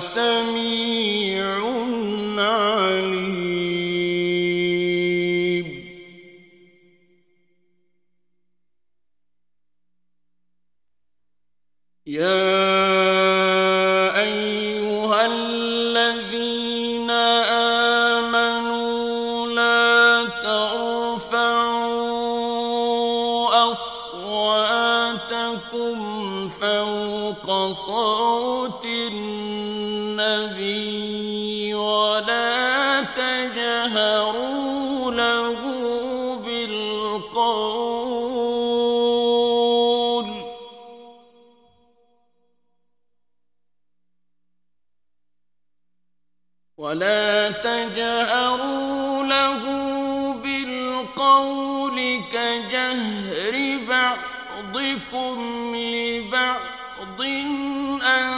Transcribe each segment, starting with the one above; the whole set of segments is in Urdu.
اللہ سمیع علیم يا أيها الذين آمنوا لا ترفعوا أصواتكم فوق صوت النبي ولا أرض أن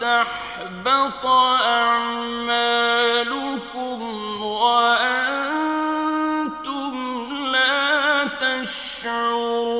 تحبط أعمالكم وأنتم لا تشعرون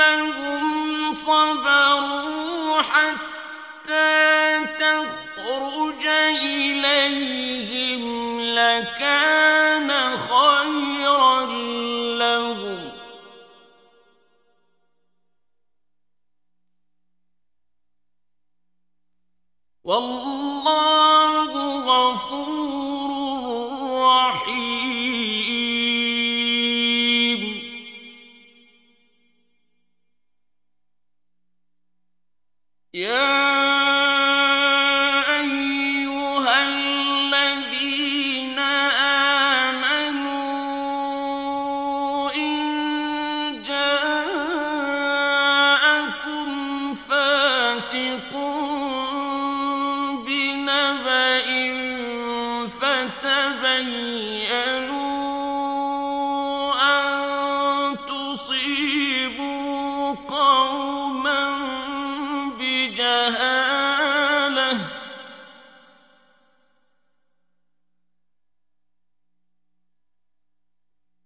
أنهم صبروا حتى تخرج إليهم لكان خيرا لهم. والله غفور يا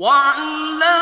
وَعَلَّمَ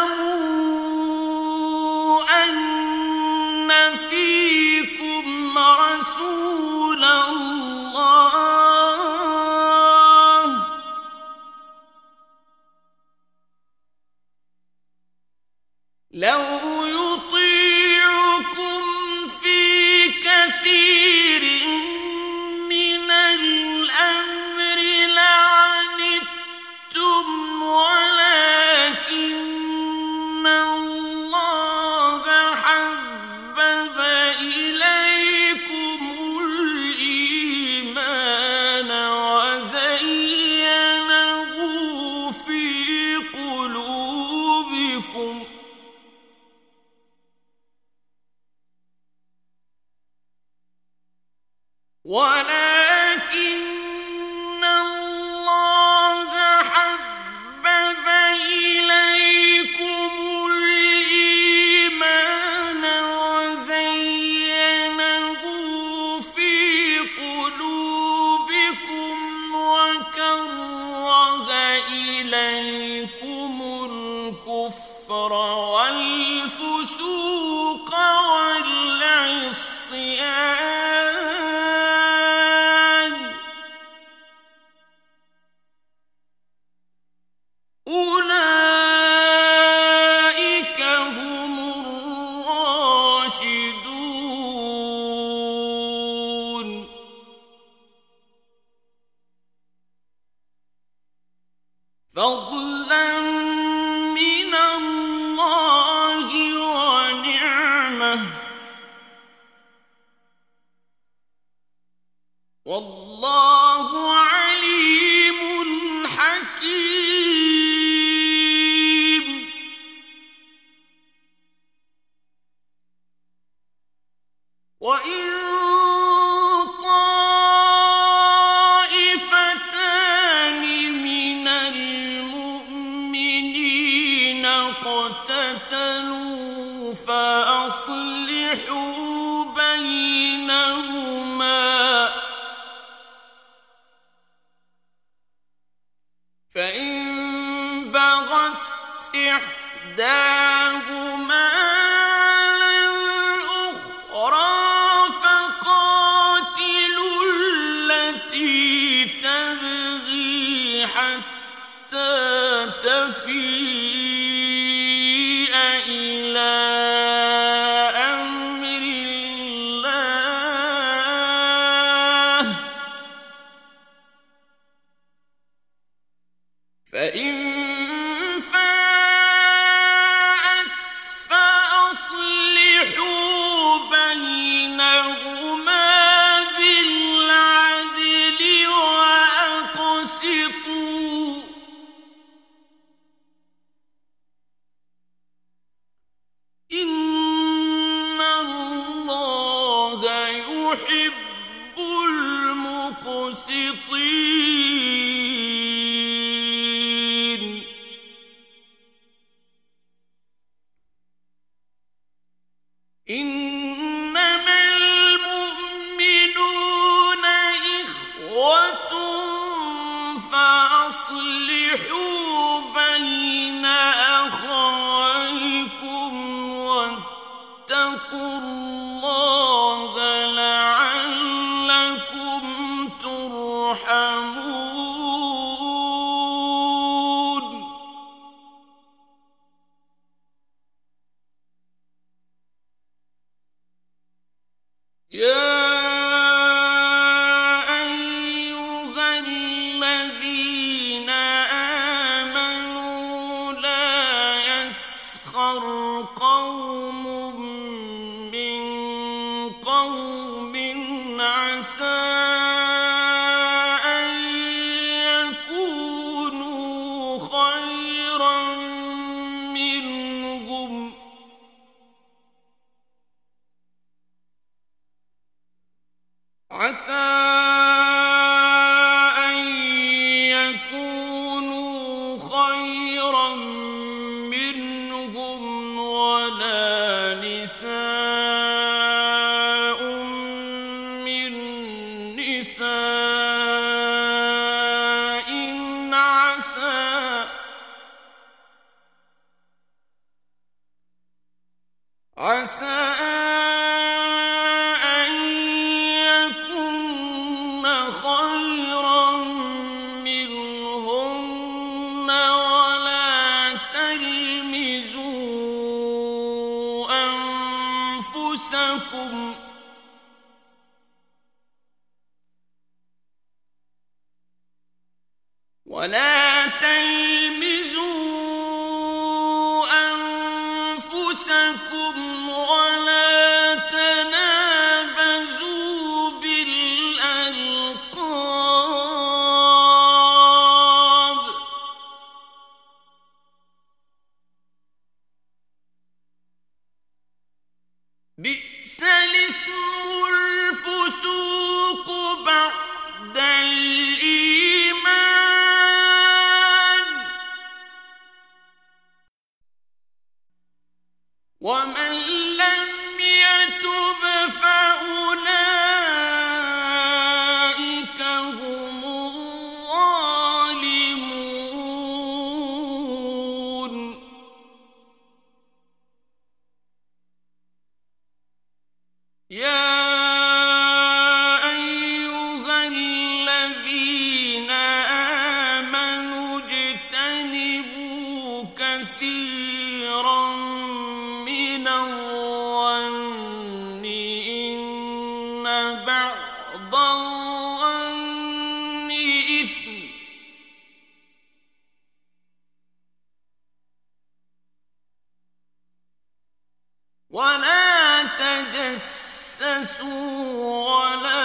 فأصلحوا بينهم إلى يحب المقسطين. محمد عسى تجسسوا ولا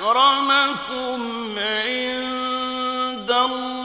أكرمكم عند الله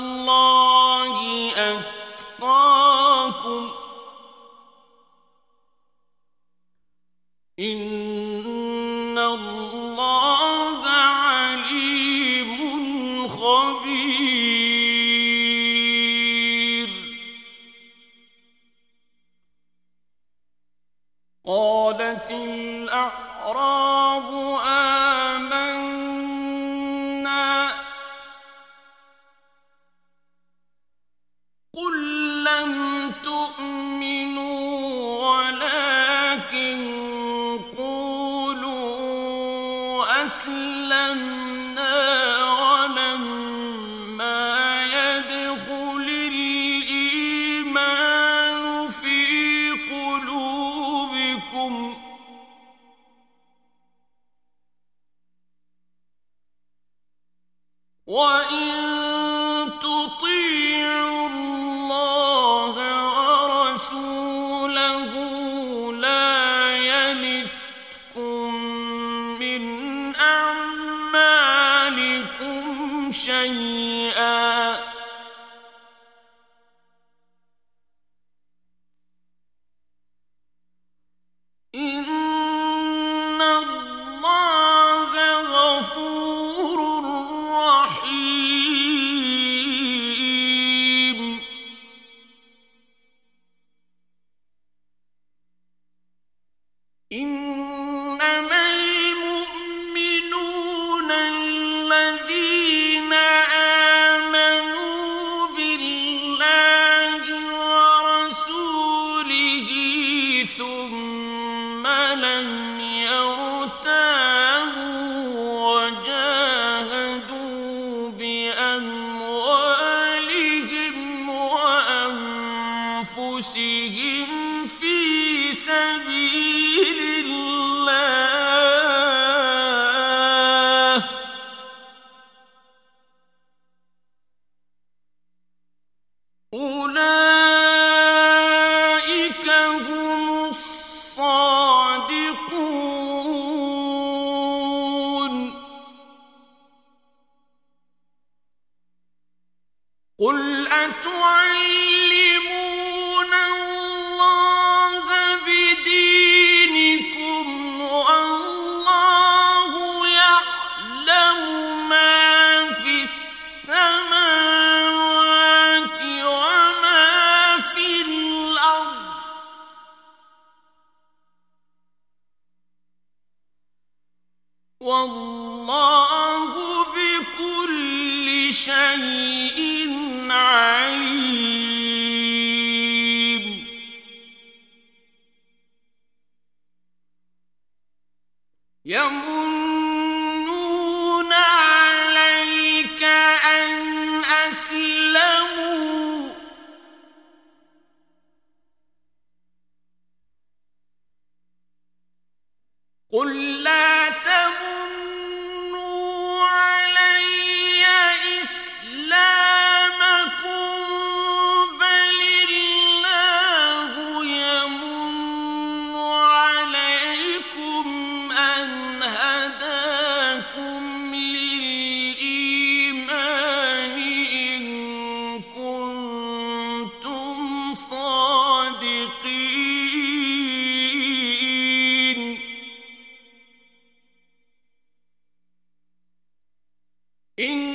قل ان